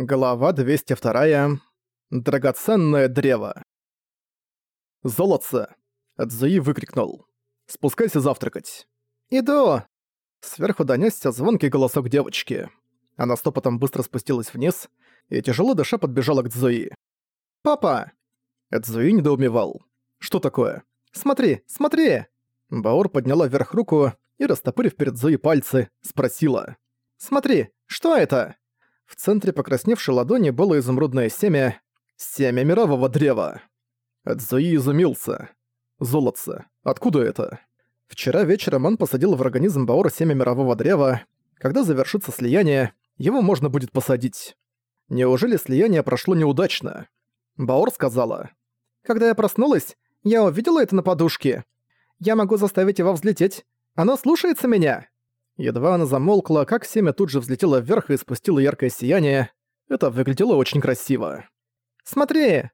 Глава 202. Драгоценное древо. «Золотце!» — Цзуи выкрикнул. «Спускайся завтракать». «Иду!» Сверху донёсся звонкий голосок девочки. Она стопотом быстро спустилась вниз и, тяжело дыша, подбежала к Цзуи. «Папа!» Цзуи недоумевал. «Что такое?» «Смотри, смотри!» Баор подняла вверх руку и, растопырив перед Зои пальцы, спросила. «Смотри, что это?» В центре покрасневшей ладони было изумрудное семя, семя мирового древа. Цзуи изумился. Золотце. Откуда это? Вчера вечером он посадил в организм Баора семя мирового древа. Когда завершится слияние, его можно будет посадить. Неужели слияние прошло неудачно? Баор сказала. «Когда я проснулась, я увидела это на подушке. Я могу заставить его взлететь. Оно слушается меня!» Едва она замолкла, как семя тут же взлетело вверх и спустило яркое сияние. Это выглядело очень красиво. «Смотри!»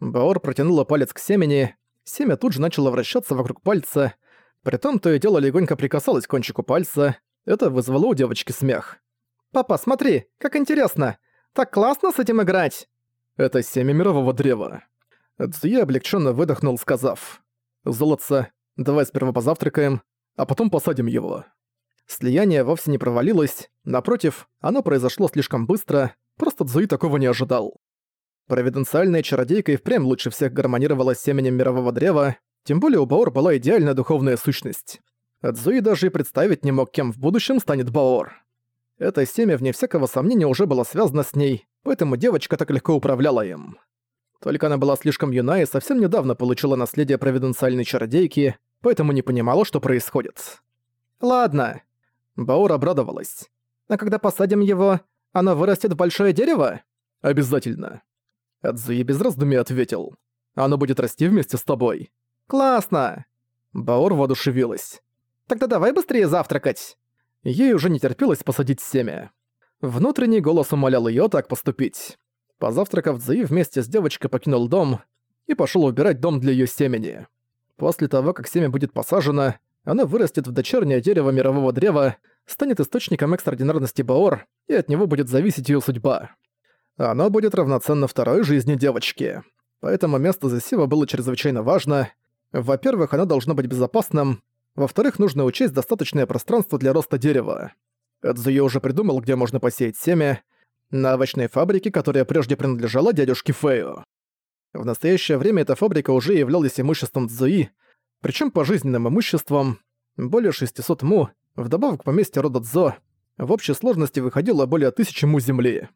Баор протянула палец к семени. Семя тут же начало вращаться вокруг пальца. Притом то и дело легонько прикасалось к кончику пальца. Это вызвало у девочки смех. «Папа, смотри, как интересно! Так классно с этим играть!» Это семя мирового древа. Цзуи облегченно выдохнул, сказав. «Золотце, давай сперва позавтракаем, а потом посадим его». Слияние вовсе не провалилось, напротив, оно произошло слишком быстро, просто Цзуи такого не ожидал. Провиденциальная чародейка и впрямь лучше всех гармонировала с семенем мирового древа, тем более у Баор была идеальная духовная сущность. Цзуи даже и представить не мог, кем в будущем станет Баор. Это семя, вне всякого сомнения, уже было связано с ней, поэтому девочка так легко управляла им. Только она была слишком юна и совсем недавно получила наследие провиденциальной чародейки, поэтому не понимала, что происходит. «Ладно», Баур обрадовалась. «А когда посадим его, оно вырастет в большое дерево?» «Обязательно». Адзуи без раздумий ответил. «Оно будет расти вместе с тобой». «Классно!» Баор воодушевилась. «Тогда давай быстрее завтракать!» Ей уже не терпелось посадить семя. Внутренний голос умолял её так поступить. Позавтракав, Цзуи вместе с девочкой покинул дом и пошёл убирать дом для её семени. После того, как семя будет посажено, оно вырастет в дочернее дерево мирового древа, станет источником экстраординарности Баор, и от него будет зависеть ее судьба. Оно будет равноценно второй жизни девочки. Поэтому место засева было чрезвычайно важно. Во-первых, оно должно быть безопасным. Во-вторых, нужно учесть достаточное пространство для роста дерева. Эдзуё уже придумал, где можно посеять семя. На овощной фабрике, которая прежде принадлежала дядюшке Фэю. В настоящее время эта фабрика уже являлась имуществом Цзуи, причем пожизненным имуществом, более 600 му, вдобавок к поместью рода Цзо, в общей сложности выходило более тысячи му земли.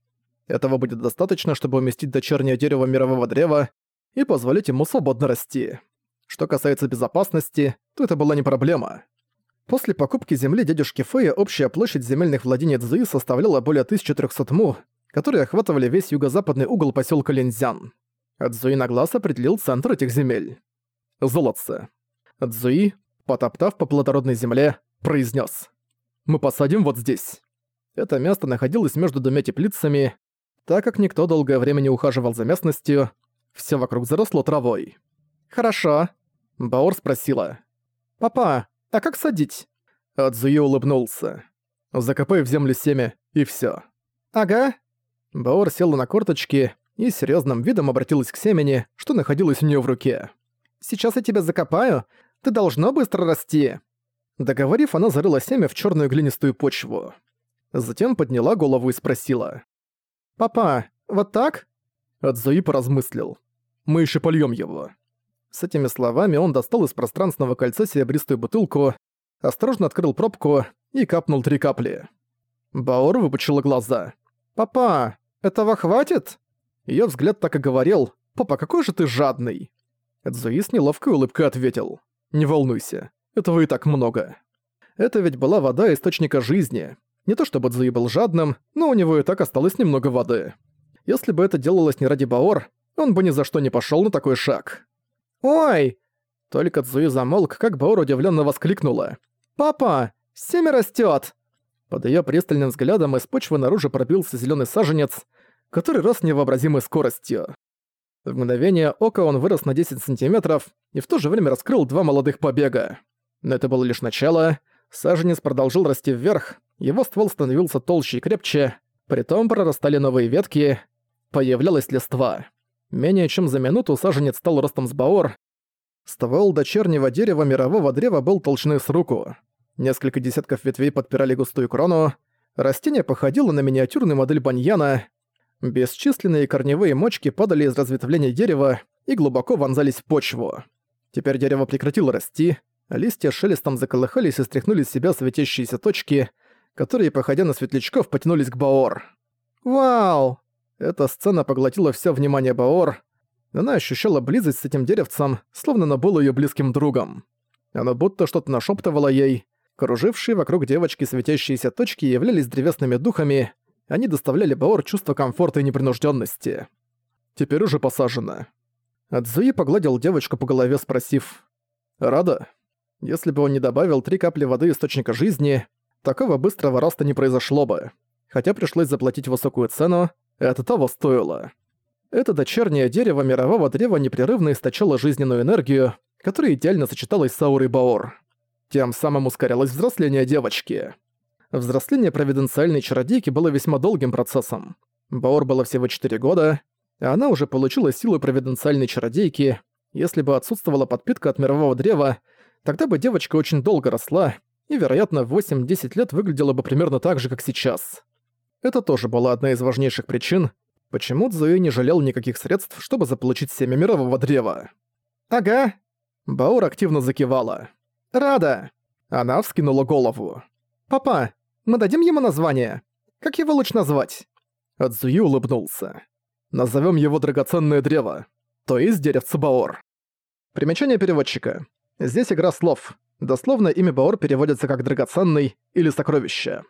Этого будет достаточно, чтобы уместить дочернее дерево мирового древа и позволить ему свободно расти. Что касается безопасности, то это была не проблема. После покупки земли дядюшки Фэя общая площадь земельных владений Цзуи составляла более 1300 му, которые охватывали весь юго-западный угол поселка Линзян. Цзуи на глаз определил центр этих земель. Золотце. Цзуи, потоптав по плодородной земле, произнес: «Мы посадим вот здесь». Это место находилось между двумя теплицами, так как никто долгое время не ухаживал за местностью, все вокруг заросло травой. «Хорошо», — Баор спросила. «Папа, а как садить?» Адзуи улыбнулся. «Закопай в землю семя, и все. «Ага». Баор села на корточки и серьезным видом обратилась к семени, что находилось у нее в руке. «Сейчас я тебя закопаю, ты должно быстро расти!» Договорив, она зарыла семя в черную глинистую почву. Затем подняла голову и спросила. «Папа, вот так?» Адзуи поразмыслил. «Мы еще польем его». С этими словами он достал из пространственного кольца серебристую бутылку, осторожно открыл пробку и капнул три капли. Баор выпучила глаза. «Папа, этого хватит?» Её взгляд так и говорил. «Папа, какой же ты жадный!» Эдзуи с неловкой улыбкой ответил. Не волнуйся, этого и так много. Это ведь была вода источника жизни. Не то чтобы Цзуи был жадным, но у него и так осталось немного воды. Если бы это делалось не ради Баор, он бы ни за что не пошёл на такой шаг. «Ой!» Только Цзуи замолк, как Баор удивлённо воскликнула. «Папа, семя растёт!» Под её пристальным взглядом из почвы наружу пробился зелёный саженец, который рос невообразимой скоростью. В мгновение ока он вырос на 10 сантиметров и в то же время раскрыл два молодых побега. Но это было лишь начало. Саженец продолжил расти вверх, его ствол становился толще и крепче. Притом прорастали новые ветки, появлялась листва. Менее чем за минуту саженец стал ростом с баор. Ствол дочернего дерева мирового древа был толщиной с руку. Несколько десятков ветвей подпирали густую крону. Растение походило на миниатюрную модель баньяна. Бесчисленные корневые мочки падали из разветвления дерева и глубоко вонзались в почву. Теперь дерево прекратило расти, листья шелестом заколыхались и стряхнули с себя светящиеся точки, которые, походя на светлячков, потянулись к Баор. «Вау!» Эта сцена поглотила все внимание Баор. Она ощущала близость с этим деревцем, словно она была её близким другом. Она будто что-то нашептывала ей. Кружившие вокруг девочки светящиеся точки являлись древесными духами, они доставляли Баор чувство комфорта и непринужденности. Теперь уже посажено. Адзуи погладил девочку по голове, спросив «Рада?» Если бы он не добавил три капли воды источника жизни, такого быстрого роста не произошло бы. Хотя пришлось заплатить высокую цену, это того стоило. Это дочернее дерево мирового древа непрерывно источало жизненную энергию, которая идеально сочеталась с аурой Баор. Тем самым ускорялось взросление девочки. Взросление провиденциальной чародейки было весьма долгим процессом. Баор было всего 4 года, а она уже получила силу провиденциальной чародейки. Если бы отсутствовала подпитка от мирового древа, тогда бы девочка очень долго росла и, вероятно, в 8-10 лет выглядела бы примерно так же, как сейчас. Это тоже была одна из важнейших причин, почему Цзуи не жалел никаких средств, чтобы заполучить семя мирового древа. «Ага». Баур активно закивала. «Рада!» Она вскинула голову. «Папа, мы дадим ему название? Как его лучше назвать?» Адзуи улыбнулся. Назовем его драгоценное древо, то есть деревце Баор. Примечание переводчика. Здесь игра слов. Дословно имя Баор переводится как «драгоценный» или «сокровище».